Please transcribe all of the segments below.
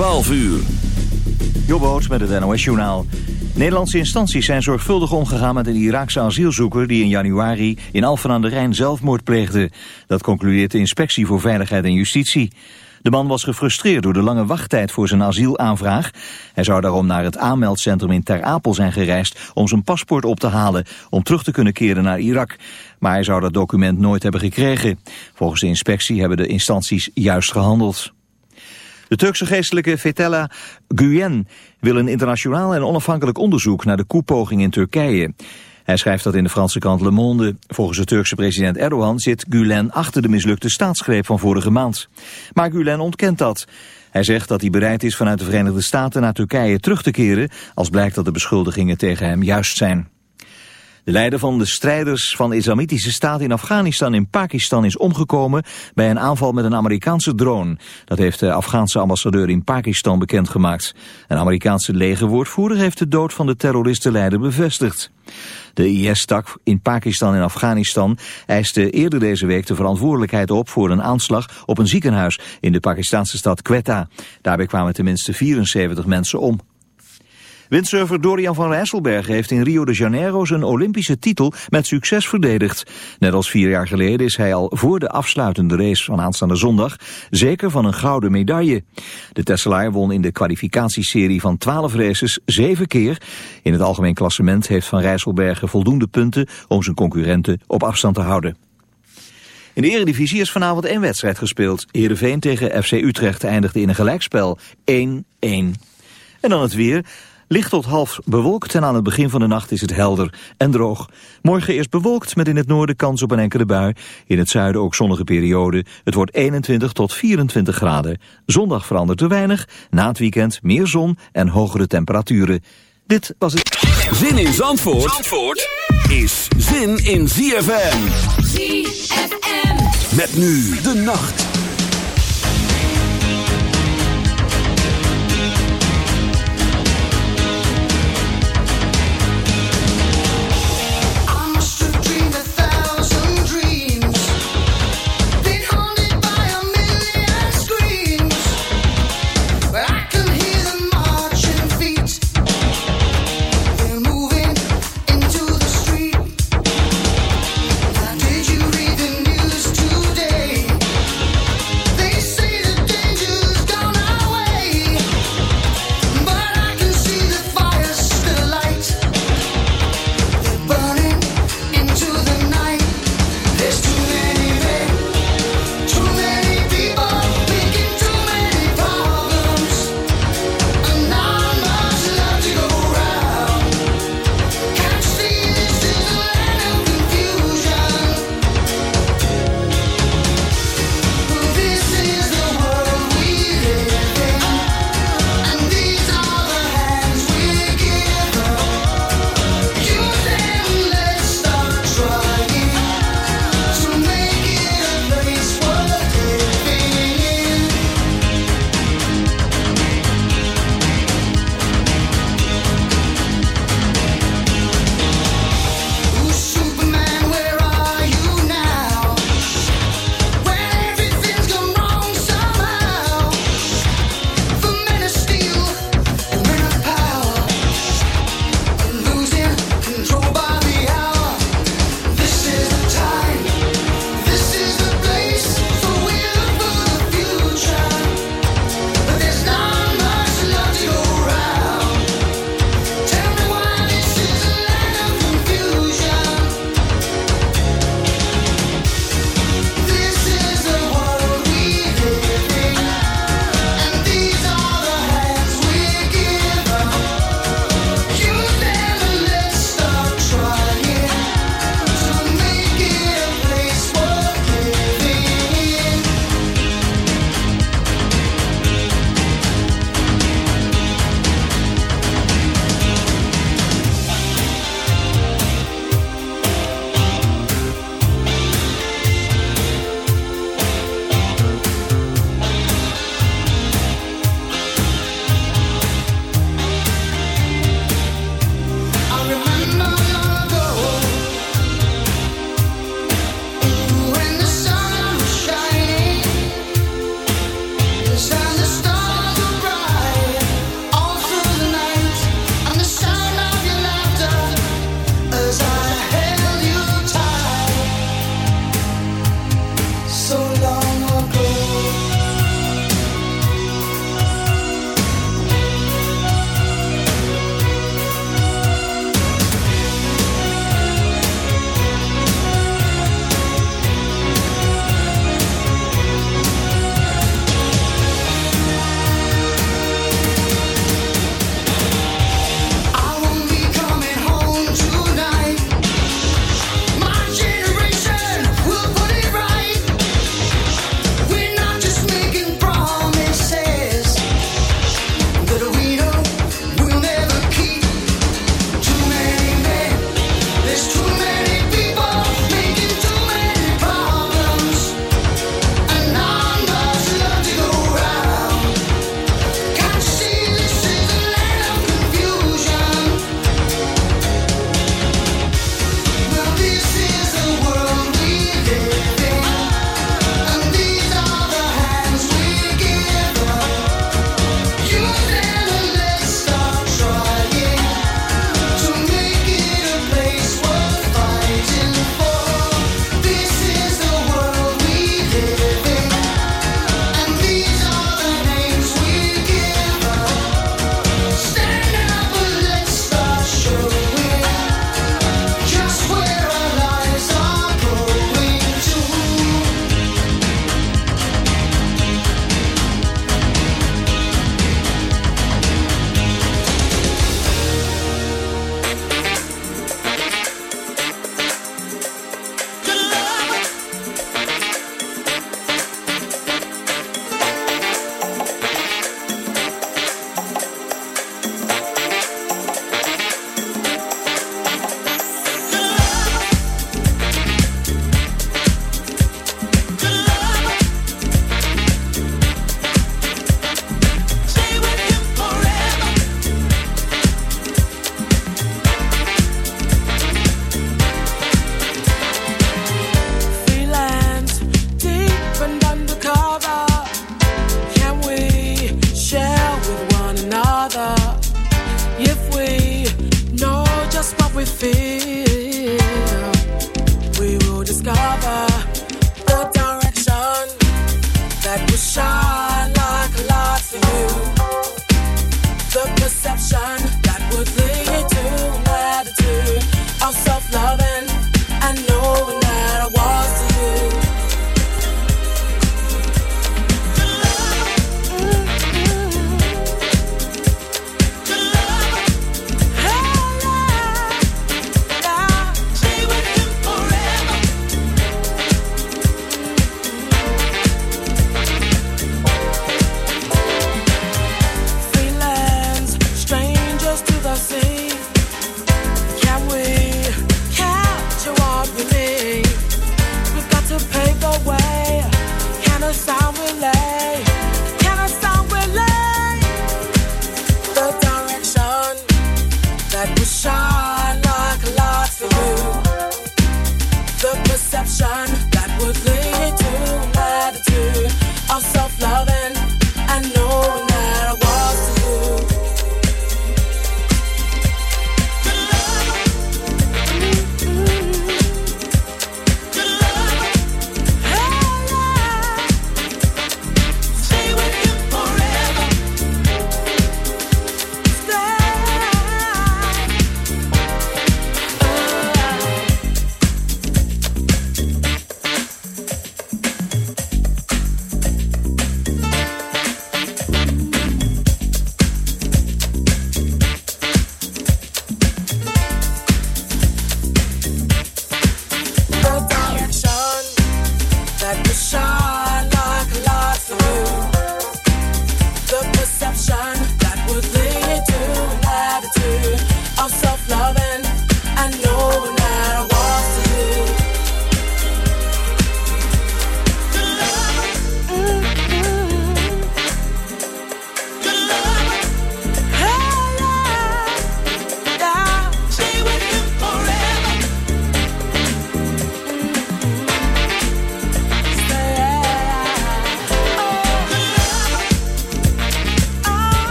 12 uur. Jobboot met het NOS-journaal. Nederlandse instanties zijn zorgvuldig omgegaan met een Iraakse asielzoeker... die in januari in Alphen aan de Rijn zelfmoord pleegde. Dat concludeert de Inspectie voor Veiligheid en Justitie. De man was gefrustreerd door de lange wachttijd voor zijn asielaanvraag. Hij zou daarom naar het aanmeldcentrum in Ter Apel zijn gereisd... om zijn paspoort op te halen, om terug te kunnen keren naar Irak. Maar hij zou dat document nooit hebben gekregen. Volgens de inspectie hebben de instanties juist gehandeld. De Turkse geestelijke Fethullah Gulen wil een internationaal en onafhankelijk onderzoek naar de koepoging in Turkije. Hij schrijft dat in de Franse krant Le Monde. Volgens de Turkse president Erdogan zit Gulen achter de mislukte staatsgreep van vorige maand. Maar Gulen ontkent dat. Hij zegt dat hij bereid is vanuit de Verenigde Staten naar Turkije terug te keren... als blijkt dat de beschuldigingen tegen hem juist zijn. De leider van de strijders van de Islamitische Staat in Afghanistan in Pakistan is omgekomen bij een aanval met een Amerikaanse drone. Dat heeft de Afghaanse ambassadeur in Pakistan bekendgemaakt. Een Amerikaanse legerwoordvoerder heeft de dood van de terroristenleider bevestigd. De IS-tak in Pakistan en Afghanistan eiste eerder deze week de verantwoordelijkheid op voor een aanslag op een ziekenhuis in de Pakistanse stad Quetta. Daarbij kwamen tenminste 74 mensen om. Windsurfer Dorian van Rijsselbergen heeft in Rio de Janeiro zijn Olympische titel met succes verdedigd. Net als vier jaar geleden is hij al voor de afsluitende race van aanstaande zondag zeker van een gouden medaille. De Tesselaar won in de kwalificatieserie van 12 races zeven keer. In het algemeen klassement heeft Van Rijsselbergen voldoende punten om zijn concurrenten op afstand te houden. In de Eredivisie is vanavond één wedstrijd gespeeld. Heerenveen tegen FC Utrecht eindigde in een gelijkspel 1-1. En dan het weer. Licht tot half bewolkt en aan het begin van de nacht is het helder en droog. Morgen eerst bewolkt met in het noorden kans op een enkele bui. In het zuiden ook zonnige periode. Het wordt 21 tot 24 graden. Zondag verandert er weinig. Na het weekend meer zon en hogere temperaturen. Dit was het... Zin in Zandvoort, Zandvoort is zin in ZFM. ZFM. Met nu de nacht.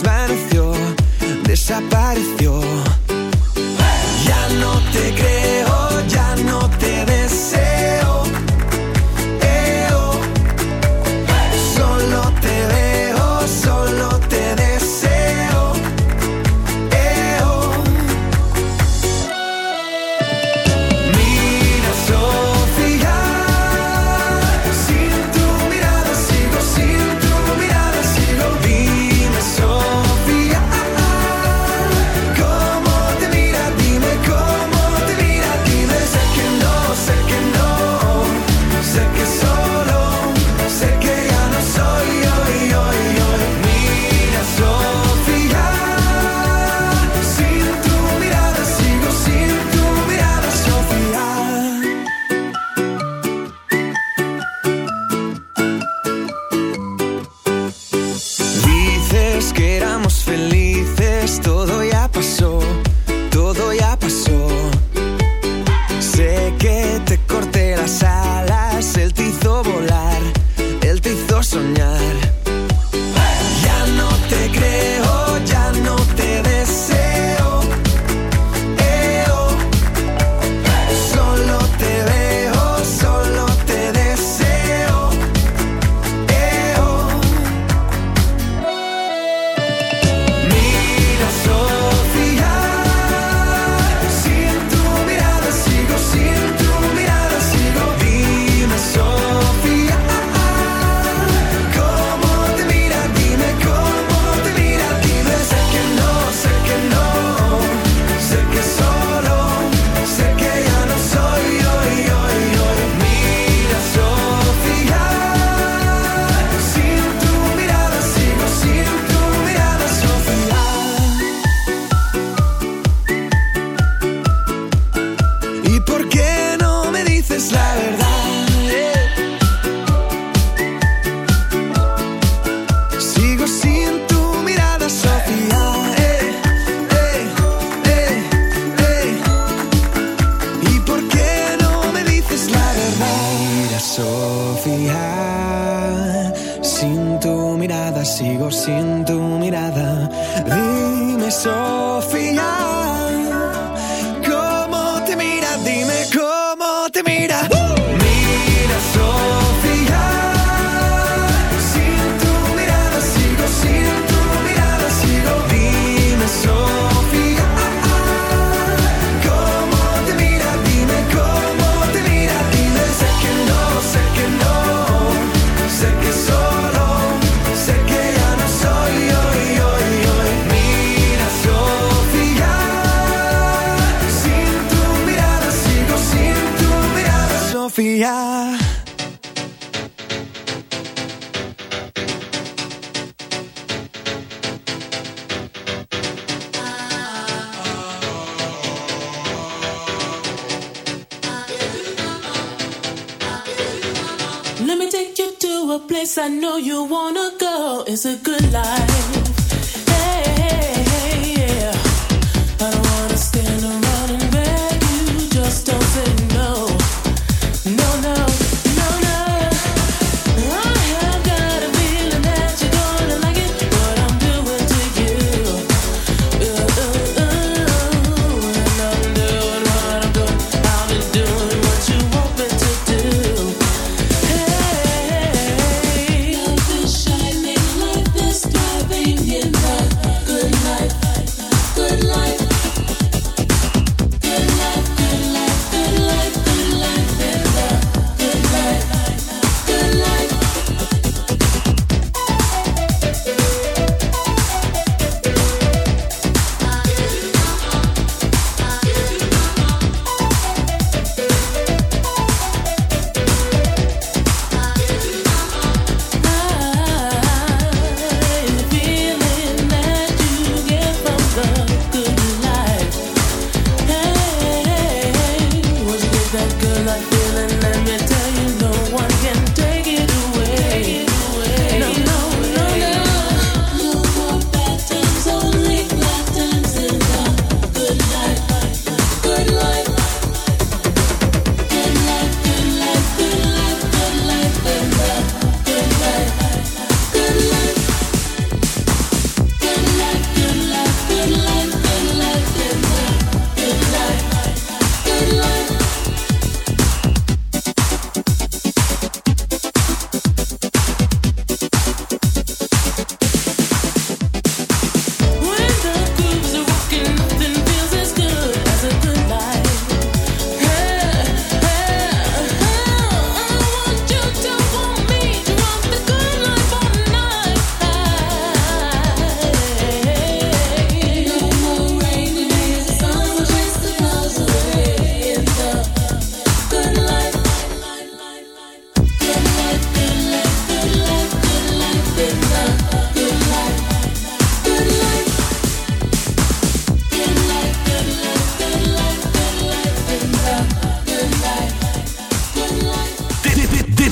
zwijnen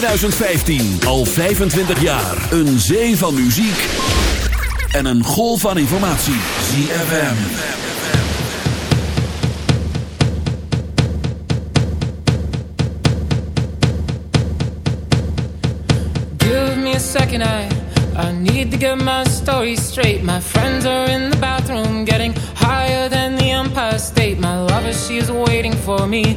2015. Al 25 jaar. Een zee van muziek. En een golf van informatie. ZFM. Give me a second, I, I need to get my story straight. My friends are in the bathroom getting higher than the Empire State. My lover, she's waiting for me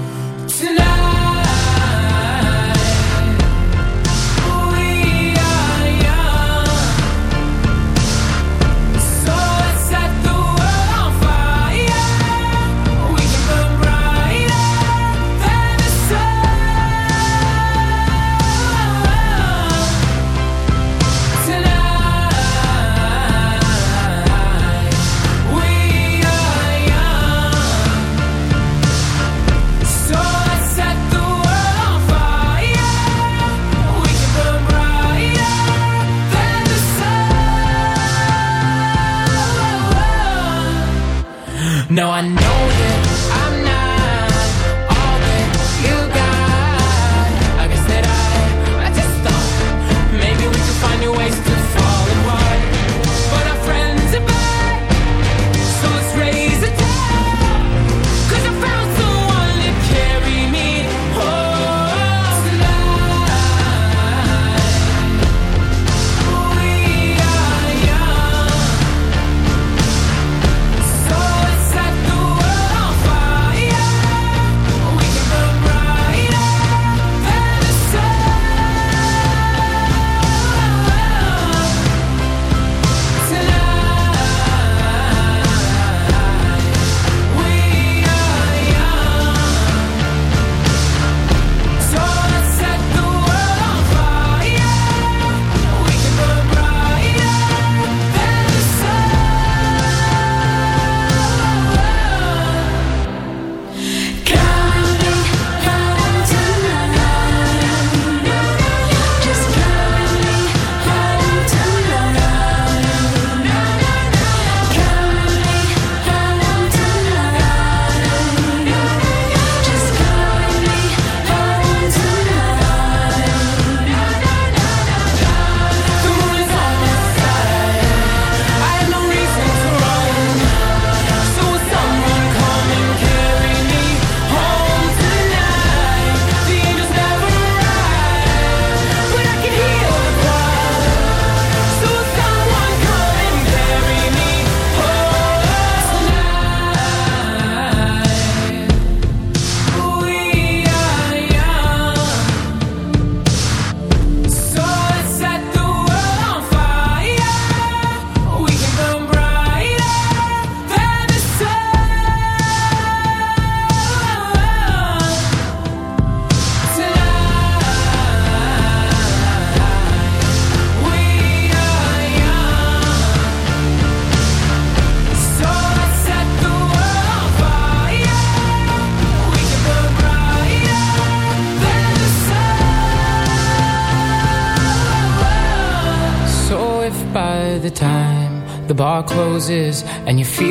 and you feel